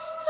Stop.